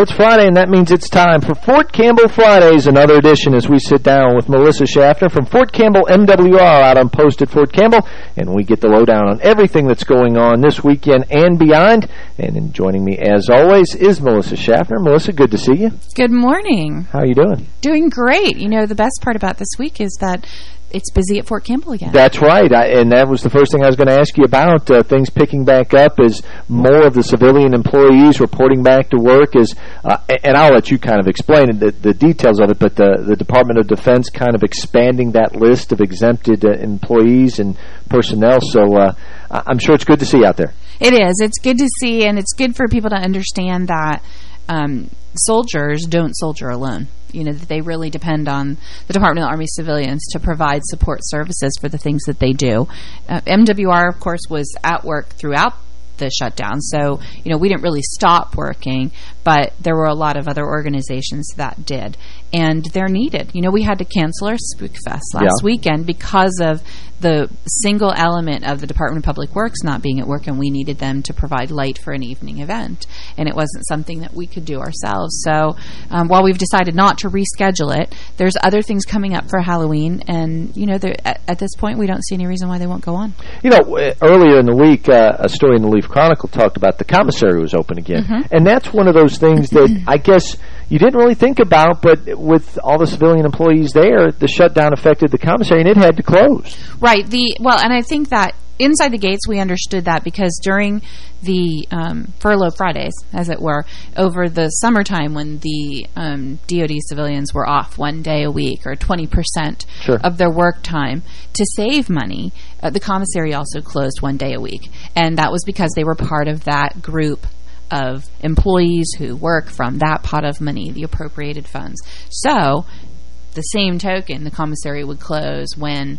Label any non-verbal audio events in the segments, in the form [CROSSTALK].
It's Friday, and that means it's time for Fort Campbell Fridays, another edition as we sit down with Melissa Schaffner from Fort Campbell MWR out on post at Fort Campbell, and we get the lowdown on everything that's going on this weekend and beyond. And joining me, as always, is Melissa Schaffner. Melissa, good to see you. Good morning. How are you doing? Doing great. You know, the best part about this week is that it's busy at Fort Campbell again. That's right, I, and that was the first thing I was going to ask you about. Uh, things picking back up as more of the civilian employees reporting back to work is, uh, and I'll let you kind of explain the, the details of it, but the, the Department of Defense kind of expanding that list of exempted uh, employees and personnel, so uh, I'm sure it's good to see out there. It is. It's good to see, and it's good for people to understand that um, soldiers don't soldier alone you know, that they really depend on the Department of the Army civilians to provide support services for the things that they do. Uh, MWR, of course, was at work throughout the shutdown. So, you know, we didn't really stop working, but there were a lot of other organizations that did. And they're needed. You know, we had to cancel our Spook Fest last yeah. weekend because of the single element of the Department of Public Works not being at work, and we needed them to provide light for an evening event. And it wasn't something that we could do ourselves. So um, while we've decided not to reschedule it, there's other things coming up for Halloween, and, you know, at, at, this point, we don't see any reason why they won't go on. You know, earlier in the week, uh, a story in the Leaf Chronicle talked about the commissary was open again. Mm -hmm. And that's one of those things that [CLEARS THROAT] I guess you didn't really think about, but with all the civilian employees there, the shutdown affected the commissary, and it had to close. Right. The Well, and I think that inside the gates, we understood that because during the um, furlough Fridays, as it were, over the summertime when the um, DOD civilians were off one day a week or 20% sure. of their work time, to save money, uh, the commissary also closed one day a week. And that was because they were part of that group of employees who work from that pot of money, the appropriated funds. So, the same token, the commissary would close when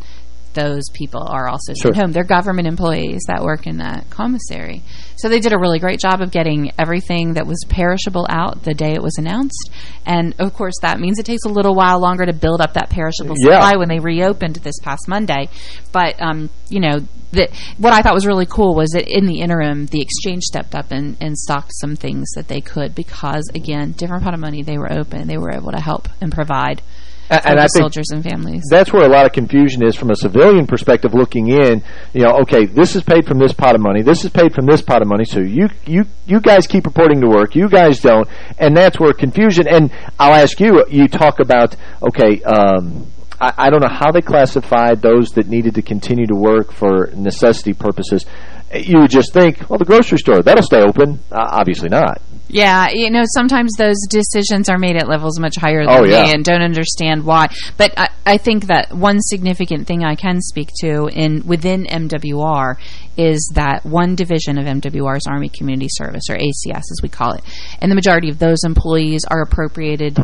those people are also sent home. They're government employees that work in that commissary. So they did a really great job of getting everything that was perishable out the day it was announced. And, of course, that means it takes a little while longer to build up that perishable yeah. supply when they reopened this past Monday. But, um, you know, that what I thought was really cool was that in the interim, the exchange stepped up and, and stocked some things that they could because, again, different pot of money, they were open. They were able to help and provide and, I soldiers and families. That's where a lot of confusion is from a civilian perspective looking in. You know, okay, this is paid from this pot of money. This is paid from this pot of money. So you you you guys keep reporting to work. You guys don't. And that's where confusion. And I'll ask you, you talk about, okay, um, I, I don't know how they classified those that needed to continue to work for necessity purposes. You would just think, well, the grocery store, that'll stay open. Uh, obviously not. Yeah, you know, sometimes those decisions are made at levels much higher than oh, yeah. me and don't understand why. But I, I think that one significant thing I can speak to in within MWR is that one division of MWR's Army Community Service, or ACS as we call it, and the majority of those employees are appropriated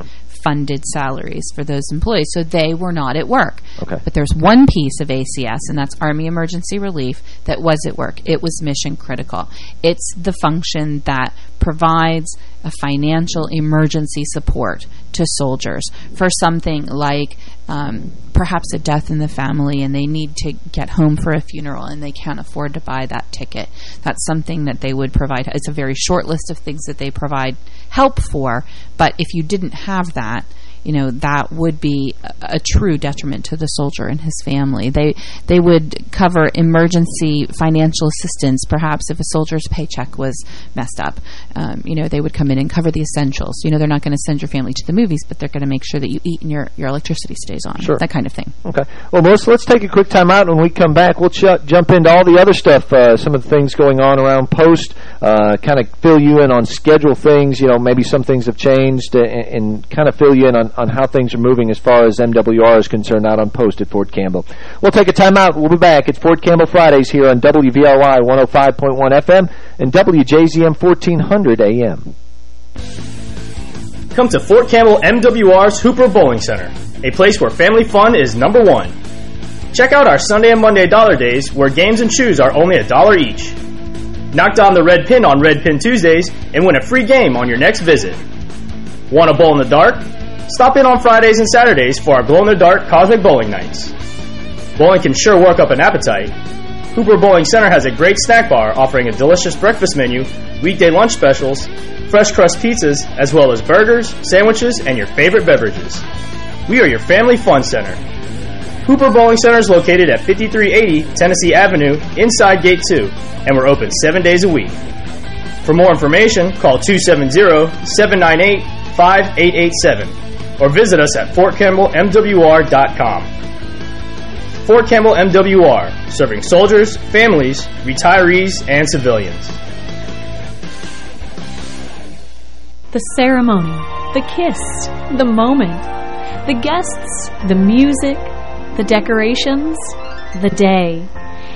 funded salaries for those employees. So they were not at work. Okay. But there's one piece of ACS, and that's Army Emergency Relief, that was at work. It was mission critical. It's the function that provides a financial emergency support to soldiers for something like um, perhaps a death in the family and they need to get home for a funeral and they can't afford to buy that ticket. That's something that they would provide. It's a very short list of things that they provide help for, but if you didn't have that, you know, that would be a, a, true detriment to the soldier and his family. They they would cover emergency financial assistance, perhaps if a soldier's paycheck was messed up. Um, you know, they would come in and cover the essentials. You know, they're not going to send your family to the movies, but they're going to make sure that you eat and your, your electricity stays on. Sure. That kind of thing. Okay. Well, Melissa, let's take a quick time out. When we come back, we'll jump into all the other stuff, uh, some of the things going on around post, uh, kind of fill you in on schedule things. You know, maybe some things have changed and, and kind of fill you in on, on how things are moving as far as MWR is concerned out on post at Fort Campbell. We'll take a time out. We'll be back. It's Fort Campbell Fridays here on WVLY 105.1 FM and WJZM 1400 AM. Come to Fort Campbell MWR's Hooper Bowling Center, a place where family fun is number one. Check out our Sunday and Monday dollar days where games and shoes are only a dollar each. Knock down the red pin on Red Pin Tuesdays and win a free game on your next visit. Want to bowl in the dark? Stop in on Fridays and Saturdays for our glow-in-the-dark Cosmic Bowling Nights. Bowling can sure work up an appetite. Hooper Bowling Center has a great snack bar offering a delicious breakfast menu, weekday lunch specials, fresh crust pizzas, as well as burgers, sandwiches, and your favorite beverages. We are your family fun center. Hooper Bowling Center is located at 5380 Tennessee Avenue, inside Gate 2, and we're open seven days a week. For more information, call 270-798-5887 or visit us at fortcampbellmwr.com. Fort Campbell MWR, serving soldiers, families, retirees, and civilians. The ceremony, the kiss, the moment, the guests, the music, the decorations, the day.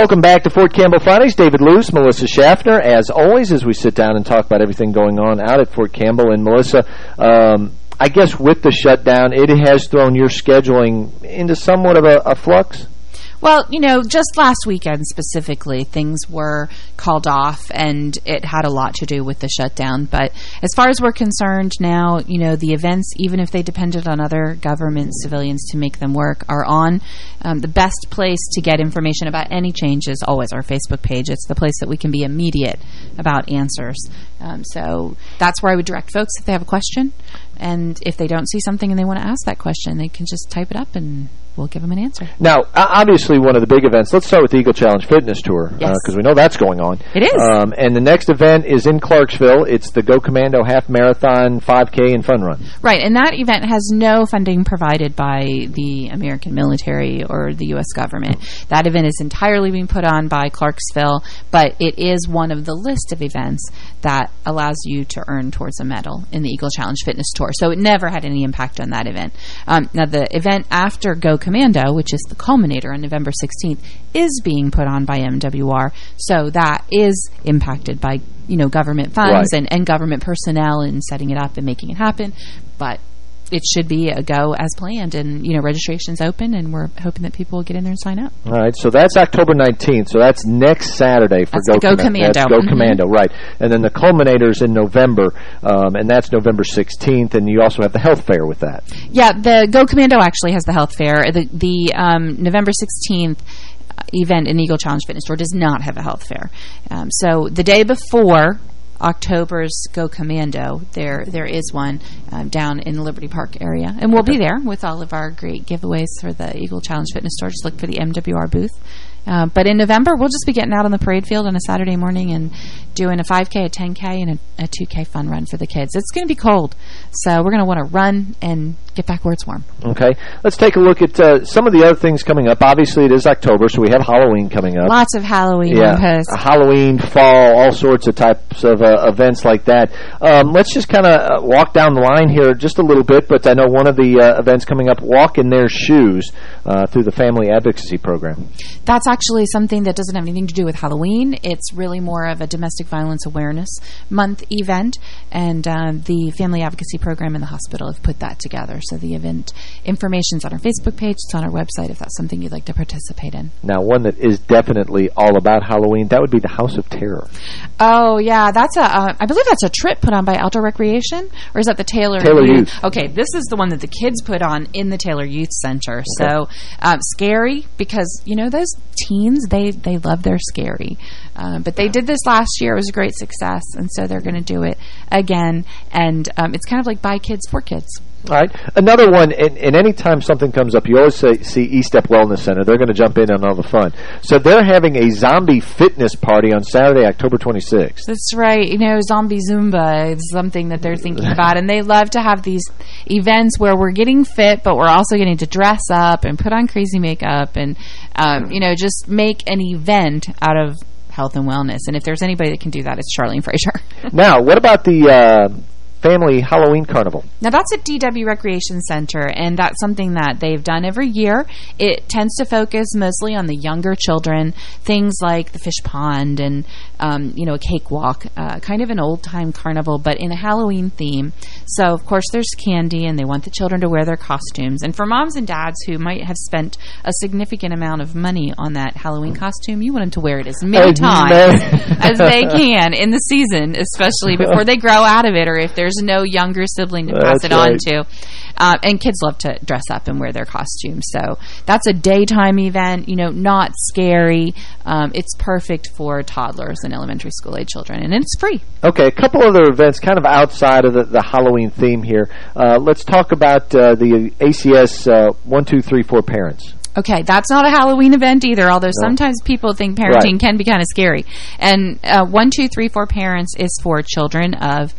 Welcome back to Fort Campbell Fridays. David Luce, Melissa Schaffner. As always, as we sit down and talk about everything going on out at Fort Campbell. And Melissa, um, I guess with the shutdown, it has thrown your scheduling into somewhat of a, a flux? Well, you know, just last weekend specifically, things were called off, and it had a lot to do with the shutdown. But as far as we're concerned now, you know, the events, even if they depended on other government civilians to make them work, are on. Um, the best place to get information about any change is always our Facebook page. It's the place that we can be immediate about answers. Um, so that's where I would direct folks if they have a question. And if they don't see something and they want to ask that question, they can just type it up and we'll give them an answer. Now, obviously, one of the big events, let's start with the Eagle Challenge Fitness Tour, because yes. uh, we know that's going on. It is. Um, and the next event is in Clarksville. It's the Go Commando Half Marathon, 5K, and Fun Run. Right, and that event has no funding provided by the American military or the U.S. government. That event is entirely being put on by Clarksville, but it is one of the list of events that allows you to earn towards a medal in the Eagle Challenge Fitness Tour. So it never had any impact on that event. Um, now, the event after Go Commando, which is the culminator on November 16th, is being put on by MWR. So that is impacted by, you know, government funds right. and, and government personnel and setting it up and making it happen. But it should be a go as planned. And, you know, registration's open, and we're hoping that people will get in there and sign up. All right, so that's October 19th. So that's next Saturday for that's Go, Go Commando. That's Go mm -hmm. Commando, right. And then the culminator's in November, um, and that's November 16th, and you also have the health fair with that. Yeah, the Go Commando actually has the health fair. The, the um, November 16th event in Eagle Challenge Fitness Tour does not have a health fair. Um, so the day before October's Go Commando, there there is one um, down in the Liberty Park area, and we'll be there with all of our great giveaways for the Eagle Challenge Fitness Tour. Just look for the MWR booth. Uh, but in November, we'll just be getting out on the parade field on a Saturday morning and doing a 5K, a 10K, and a, a 2K fun run for the kids. It's going to be cold, so we're going to want to run and get back where it's warm. Okay. Let's take a look at uh, some of the other things coming up. Obviously, it is October, so we have Halloween coming up. Lots of Halloween yeah. Halloween, fall, all sorts of types of uh, events like that. Um, let's just kind of uh, walk down the line here just a little bit, but I know one of the uh, events coming up, Walk in Their Shoes, uh, through the Family Advocacy Program. That's actually something that doesn't have anything to do with Halloween. It's really more of a domestic violence awareness month event, and um, the Family Advocacy Program and the hospital have put that together. So the event information's on our Facebook page. It's on our website if that's something you'd like to participate in. Now, one that is definitely all about Halloween, that would be the House of Terror. Oh, yeah. That's a. Uh, I believe that's a trip put on by Outdoor Recreation, or is that the Taylor, Taylor Youth? Okay, this is the one that the kids put on in the Taylor Youth Center. So um, scary because, you know, those teens, they, they love their scary. Uh, but they did this last year. It was a great success, and so they're going to do it again. And um, it's kind of like by kids for kids. All right. Another one, and, and any time something comes up, you always say, see Estep Wellness Center. They're going to jump in on all the fun. So they're having a zombie fitness party on Saturday, October 26th. That's right. You know, zombie Zumba is something that they're thinking [LAUGHS] about. And they love to have these events where we're getting fit, but we're also getting to dress up and put on crazy makeup and, um, you know, just make an event out of health and wellness. And if there's anybody that can do that, it's Charlene Fraser. now, what about the... Uh, Family Halloween Carnival. Now, that's at DW Recreation Center, and that's something that they've done every year. It tends to focus mostly on the younger children, things like the fish pond and, um, you know, a cakewalk, uh, kind of an old-time carnival, but in a Halloween theme. So, of course, there's candy, and they want the children to wear their costumes. And for moms and dads who might have spent a significant amount of money on that Halloween costume, you want them to wear it as many times [LAUGHS] as they can in the season, especially before they grow out of it, or if there's no younger sibling to pass That's it on right. to. Uh, and kids love to dress up and wear their costumes. So that's a daytime event, you know, not scary. Um, it's perfect for toddlers and elementary school age children, and it's free. Okay, a couple other events kind of outside of the, the Halloween theme here. Uh, let's talk about uh, the ACS uh, 1, 2, 3, 4 parents. Okay, that's not a Halloween event either, although No. sometimes people think parenting Right. can be kind of scary. And uh, one, two, three, four parents is for children of,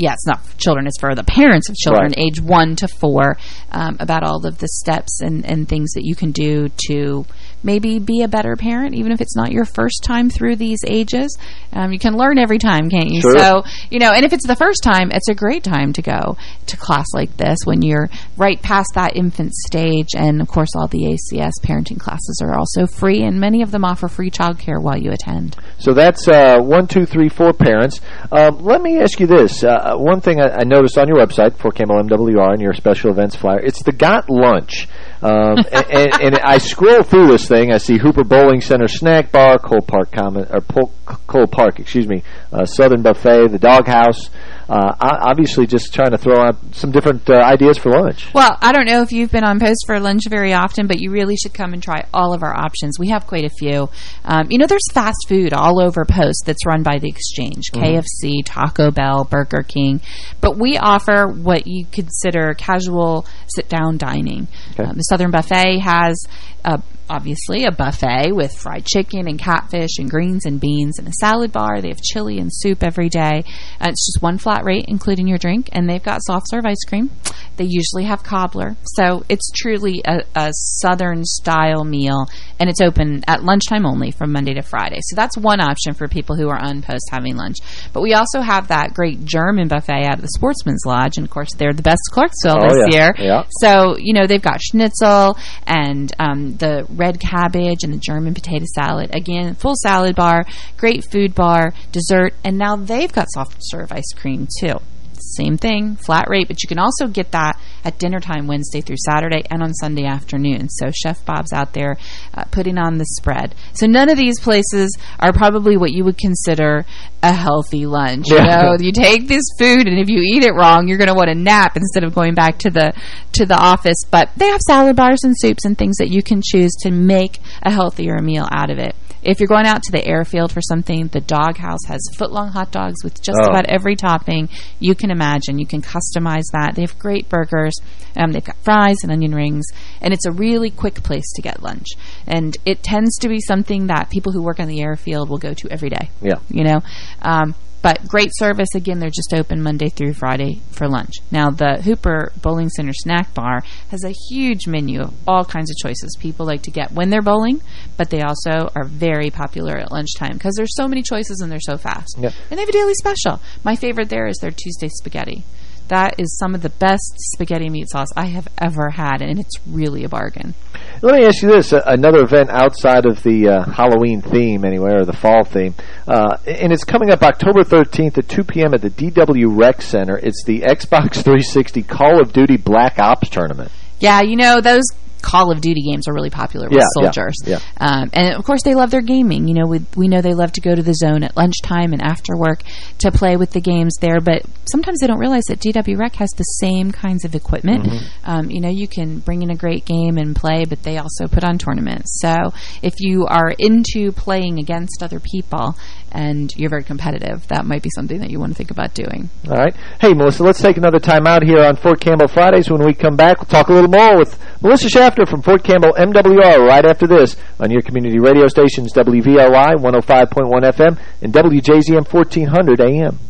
yeah, it's not for children, it's for the parents of children Right. age one to four, um, about all of the steps and, and things that you can do to maybe be a better parent, even if it's not your first time through these ages. Um, you can learn every time, can't you? Sure. So, you know, and if it's the first time, it's a great time to go to class like this when you're right past that infant stage. And, of course, all the ACS parenting classes are also free, and many of them offer free childcare while you attend. So that's uh, one, two, three, four parents. Um, let me ask you this. Uh, one thing I, I noticed on your website, for MWR, and your special events flyer, it's the Got Lunch. Um, and, and, and I scroll through this thing. I see Hooper Bowling Center Snack Bar, Cole Park Common, or Pol Cole Park, excuse me, uh, Southern Buffet, the Doghouse. Uh, obviously, just trying to throw out some different uh, ideas for lunch. Well, I don't know if you've been on Post for lunch very often, but you really should come and try all of our options. We have quite a few. Um, you know, there's fast food all over Post that's run by the Exchange, KFC, Taco Bell, Burger King. But we offer what you consider casual sit-down dining. Okay. Um, the Southern Buffet has a obviously a buffet with fried chicken and catfish and greens and beans and a salad bar. They have chili and soup every day. Uh, it's just one flat rate, including your drink, and they've got soft serve ice cream. They usually have cobbler. So it's truly a, a southern style meal, and it's open at lunchtime only from Monday to Friday. So that's one option for people who are on post having lunch. But we also have that great German buffet out of the Sportsman's Lodge, and of course they're the best Clarksville Oh, this yeah. year. Yeah. So, you know, they've got schnitzel and um, the red cabbage and the German potato salad. Again, full salad bar, great food bar, dessert, and now they've got soft serve ice cream too. Same thing, flat rate, but you can also get that at dinner time Wednesday through Saturday and on Sunday afternoon. So Chef Bob's out there uh, putting on the spread. So none of these places are probably what you would consider a healthy lunch. You know, you take this food and if you eat it wrong, you're going to want to nap instead of going back to the to the office. But they have salad bars and soups and things that you can choose to make a healthier meal out of it. If you're going out to the airfield for something, the doghouse has foot-long hot dogs with just Oh. about every topping you can imagine. You can customize that. They have great burgers. Um, they've got fries and onion rings, and it's a really quick place to get lunch. And it tends to be something that people who work on the airfield will go to every day. Yeah. You know? Um, but great service. Again, they're just open Monday through Friday for lunch. Now, the Hooper Bowling Center Snack Bar has a huge menu of all kinds of choices people like to get when they're bowling, but they also are very popular at lunchtime because there's so many choices and they're so fast. And they have a daily special. My favorite there is their Tuesday spaghetti. That is some of the best spaghetti meat sauce I have ever had, and it's really a bargain. Let me ask you this: uh, another event outside of the uh, Halloween theme, anyway, or the fall theme, uh, and it's coming up October 13th at 2 p.m. at the DW Rec Center. It's the Xbox 360 Call of Duty Black Ops tournament. Yeah, you know, those Call of Duty games are really popular with Yeah, yeah, soldiers. yeah. Um, and, of course, they love their gaming. You know, we, we know they love to go to the zone at lunchtime and after work to play with the games there. But sometimes they don't realize that DW Rec has the same kinds of equipment. Mm-hmm. Um, you know, you can bring in a great game and play, but they also put on tournaments. So if you are into playing against other people and you're very competitive, that might be something that you want to think about doing. All right. Hey, Melissa, let's take another time out here on Fort Campbell Fridays. When we come back, we'll talk a little more with Melissa Schaffner from Fort Campbell MWR right after this on your community radio stations WVLI 105.1 FM and WJZM 1400 AM.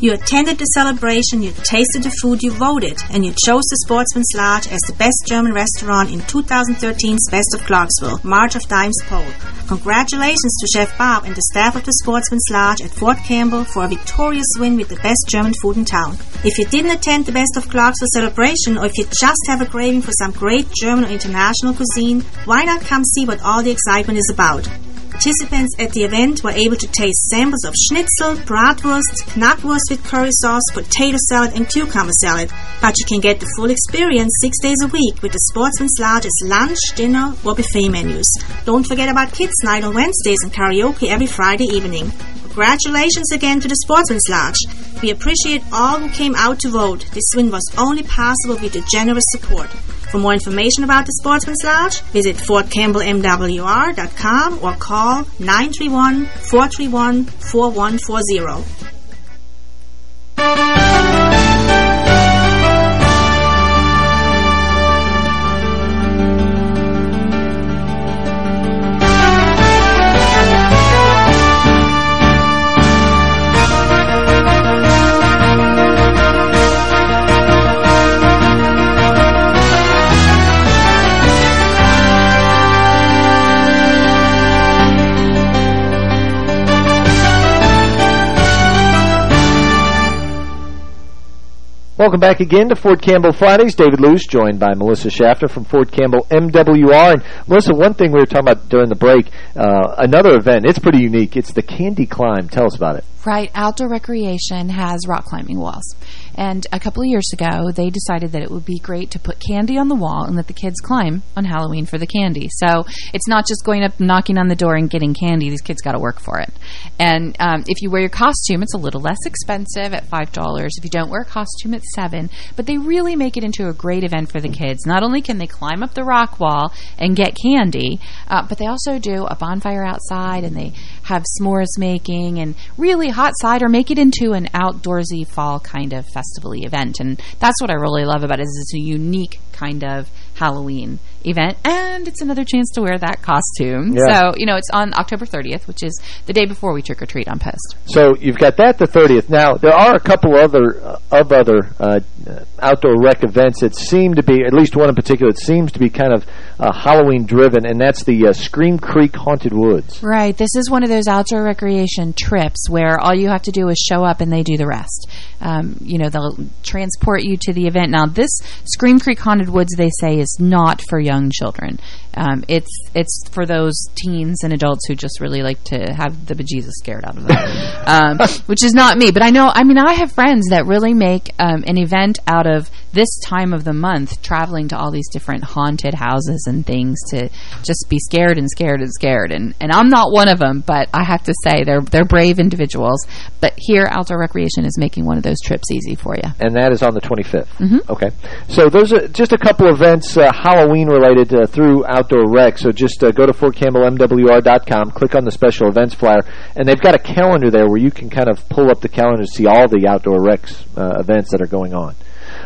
You attended the celebration, you tasted the food, you voted, and you chose the Sportsman's Lodge as the best German restaurant in 2013's Best of Clarksville, March of Dimes poll. Congratulations to Chef Bob and the staff of the Sportsman's Lodge at Fort Campbell for a victorious win with the best German food in town. If you didn't attend the Best of Clarksville celebration, or if you just have a craving for some great German or international cuisine, why not come see what all the excitement is about? Participants at the event were able to taste samples of schnitzel, bratwurst, knackwurst with curry sauce, potato salad, and cucumber salad. But you can get the full experience six days a week with the Sportsman's Lodge's lunch, dinner, or buffet menus. Don't forget about Kids Night on Wednesdays and karaoke every Friday evening. Congratulations again to the Sportsman's Lodge. We appreciate all who came out to vote. This win was only possible with your generous support. For more information about the Sportsman's Lodge, visit FortCampbellMWR.com or call 931-431-4140. Welcome back again to Fort Campbell Fridays. David Luce joined by Melissa Schaffner from Fort Campbell MWR. And Melissa, one thing we were talking about during the break, uh, another event, it's pretty unique. It's the Candy Climb. Tell us about it. Right, outdoor recreation has rock climbing walls. And a couple of years ago, they decided that it would be great to put candy on the wall and let the kids climb on Halloween for the candy. So it's not just going up, knocking on the door and getting candy. These kids got to work for it. And um, if you wear your costume, it's a little less expensive at $5. If you don't wear a costume, it's 7 But they really make it into a great event for the kids. Not only can they climb up the rock wall and get candy, uh, but they also do a bonfire outside and they have s'mores making and really hot cider, make it into an outdoorsy fall kind of festival event. And that's what I really love about it is it's a unique kind of Halloween event, and it's another chance to wear that costume. Yeah. So, you know, it's on October 30th, which is the day before we trick-or-treat on Post. So you've got that the 30th. Now, there are a couple other uh, of other uh, outdoor rec events that seem to be, at least one in particular, that seems to be kind of uh, Halloween-driven, and that's the uh, Scream Creek Haunted Woods. Right. This is one of those outdoor recreation trips where all you have to do is show up and they do the rest. Um, you know, they'll transport you to the event. Now, this Scream Creek Haunted Woods, they say, is not for young children. Um, it's it's for those teens and adults who just really like to have the bejesus scared out of them, [LAUGHS] um, which is not me. But I know, I mean, I have friends that really make um, an event out of this time of the month, traveling to all these different haunted houses and things to just be scared and scared and scared. And, and I'm not one of them, but I have to say they're they're brave individuals. But here, Outdoor Recreation is making one of those trips easy for you. And that is on the 25th. Mhm. Okay. So those are just a couple events uh, Halloween-related uh, through Outdoor Rec. So just uh, go to FortCampbellMWR.com, click on the special events flyer, and they've got a calendar there where you can kind of pull up the calendar to see all the Outdoor Recs uh, events that are going on.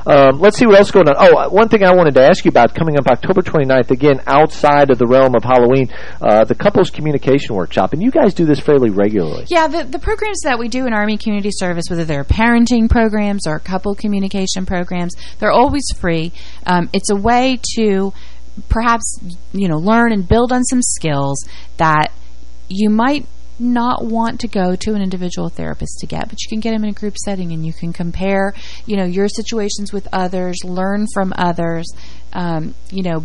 Um, let's see what else going on. Oh, uh, one thing I wanted to ask you about coming up October 29th, again, outside of the realm of Halloween, uh, the Couples Communication Workshop. And you guys do this fairly regularly. Yeah, the, the programs that we do in Army Community Service, whether they're parenting programs or couple communication programs, they're always free. Um, it's a way to perhaps, you know, learn and build on some skills that you might not want to go to an individual therapist to get, but you can get them in a group setting and you can compare, you know, your situations with others, learn from others, um, you know,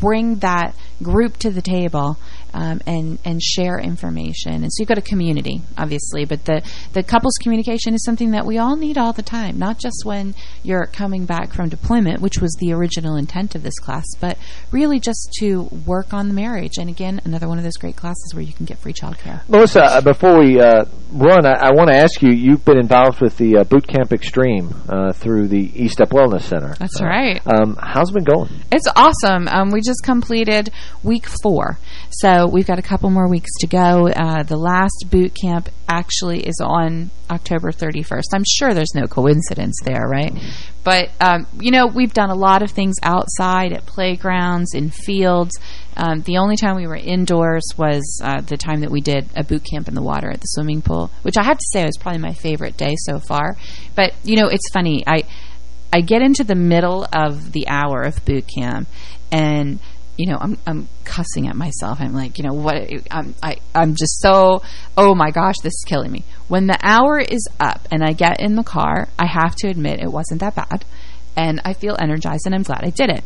bring that group to the table um, and and share information. And so you've got a community, obviously, but the the couples communication is something that we all need all the time, not just when you're coming back from deployment, which was the original intent of this class, but really just to work on the marriage. And again, another one of those great classes where you can get free childcare. Melissa, uh, before we uh, run, I, I want to ask you, you've been involved with the uh, Boot Camp Extreme uh, through the Estep Wellness Center. That's right. Um, how's it been going? It's awesome. Um, we just completed week four. So we've got a couple more weeks to go. Uh, the last boot camp actually is on October 31st. I'm sure there's no coincidence there, right? But, um, you know, we've done a lot of things outside at playgrounds, in fields. Um, the only time we were indoors was uh, the time that we did a boot camp in the water at the swimming pool, which I have to say was probably my favorite day so far. But, you know, it's funny. I I get into the middle of the hour of boot camp and you know I'm I'm cussing at myself I'm like you know what I'm I I'm just so oh my gosh this is killing me when the hour is up and I get in the car I have to admit it wasn't that bad and I feel energized and I'm glad I did it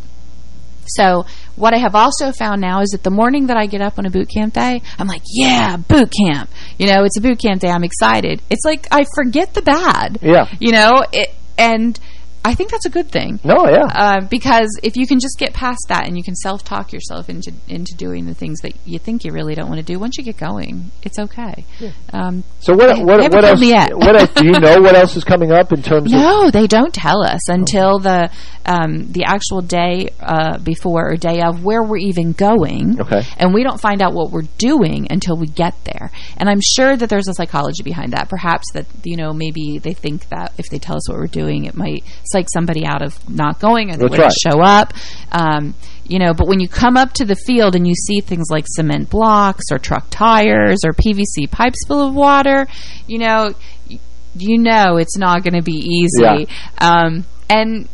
so what I have also found now is that the morning that I get up on a boot camp day, I'm like, yeah, boot camp. You know, it's a boot camp day. I'm excited. It's like I forget the bad. Yeah. You know, it, and I think that's a good thing. No, yeah. Uh, because if you can just get past that and you can self-talk yourself into into doing the things that you think you really don't want to do, once you get going, it's okay. Um, So what what what else what else do you [LAUGHS] know what else is coming up in terms of no, they don't tell us until the um, the actual day uh, before or day of where we're even going. Okay. And we don't find out what we're doing until we get there. And I'm sure that there's a psychology behind that. Perhaps that, you know, maybe they think that if they tell us what we're doing, it might psych somebody out of not going or they That's wouldn't right. show up. Um, you know, but when you come up to the field and you see things like cement blocks or truck tires or PVC pipes full of water, you know, you know it's not going to be easy. Yeah. Um, and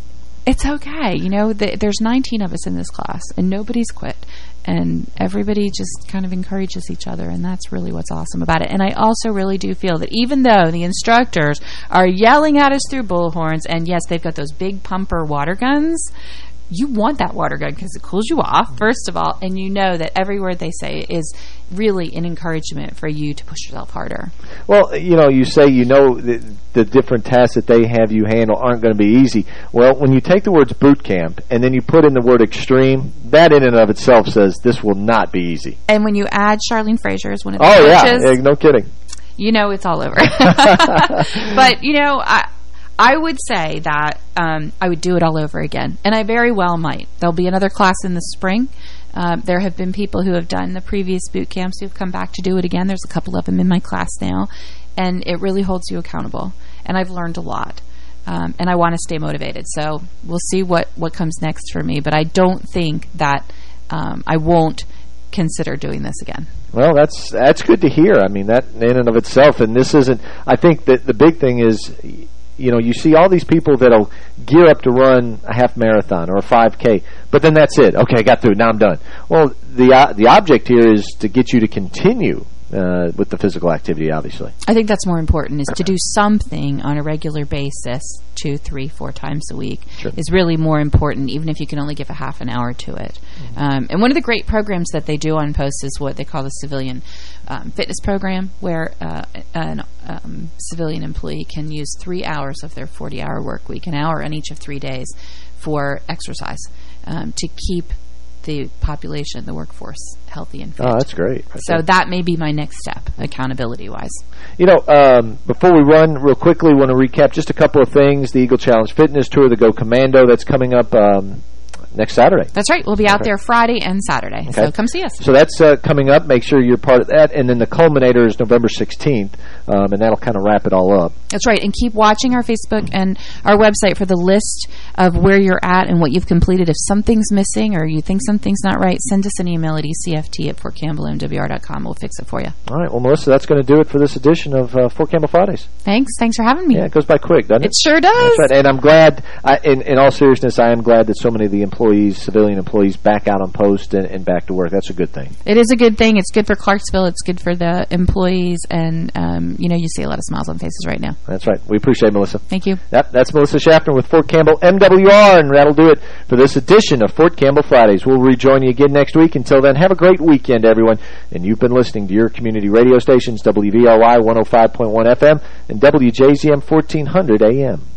it's okay. You know, th there's 19 of us in this class, and nobody's quit. And everybody just kind of encourages each other, and that's really what's awesome about it. And I also really do feel that even though the instructors are yelling at us through bullhorns, and yes, they've got those big pumper water guns, you want that water gun because it cools you off, first of all, and you know that every word they say is really an encouragement for you to push yourself harder. Well, you know, you say you know the, the different tasks that they have you handle aren't going to be easy. Well, when you take the words boot camp and then you put in the word extreme, that in and of itself says this will not be easy. And when you add Charlene Fraser as one of the Oh, yeah. coaches, Eh, No kidding. you know it's all over. [LAUGHS] [LAUGHS] but, you know, I... I would say that um, I would do it all over again, and I very well might. There'll be another class in the spring. Um, there have been people who have done the previous boot camps who have come back to do it again. There's a couple of them in my class now, and it really holds you accountable. And I've learned a lot, um, and I want to stay motivated. So we'll see what what comes next for me. But I don't think that um, I won't consider doing this again. Well, that's that's good to hear. I mean, that in and of itself, and this isn't. I think that the big thing is, you know, you see all these people that'll gear up to run a half marathon or a 5K, but then that's it. Okay, I got through. Now I'm done. Well, the uh, the object here is to get you to continue uh, with the physical activity, obviously. I think that's more important, is to do something on a regular basis, two, three, four times a week, Sure. is really more important, even if you can only give a half an hour to it. Um, and one of the great programs that they do on Post is what they call the civilian um, fitness program, where uh, an um, civilian employee can use three hours of their 40-hour work week, an hour on each of three days, for exercise um, to keep the population, the workforce, healthy and fit. Oh, that's great. right So there. that may be my next step, accountability-wise. You know, um, before we run, real quickly, want to recap just a couple of things. The Eagle Challenge Fitness Tour, the Go Commando, that's coming up um, next Saturday. That's right. We'll be out Okay. there Friday and Saturday. Okay. So come see us. So that's uh, coming up. Make sure you're part of that. And then the culminator is November 16th, um, and that'll kind of wrap it all up. That's right. And keep watching our Facebook and our website for the list of where you're at and what you've completed. If something's missing or you think something's not right, send us an email at ecft at fortcampbellmwr.com. We'll fix it for you. All right. Well, Melissa, that's going to do it for this edition of uh, Fort Campbell Fridays. Thanks. Thanks for having me. Yeah, it goes by quick, doesn't it? It sure does. That's right. And I'm glad, I, in, in all seriousness, I am glad that so many of the employees, civilian employees, back out on post and, and back to work. That's a good thing. It is a good thing. It's good for Clarksville. It's good for the employees. And, um, you know, you see a lot of smiles on faces right now. That's right. We appreciate it, Melissa. Thank you. Yep, that's Melissa Schaffner with Fort Campbell MWR, and that'll do it for this edition of Fort Campbell Fridays. We'll rejoin you again next week. Until then, have a great weekend, everyone. And you've been listening to your community radio stations, WVLY 105.1 FM and WJZM 1400 AM.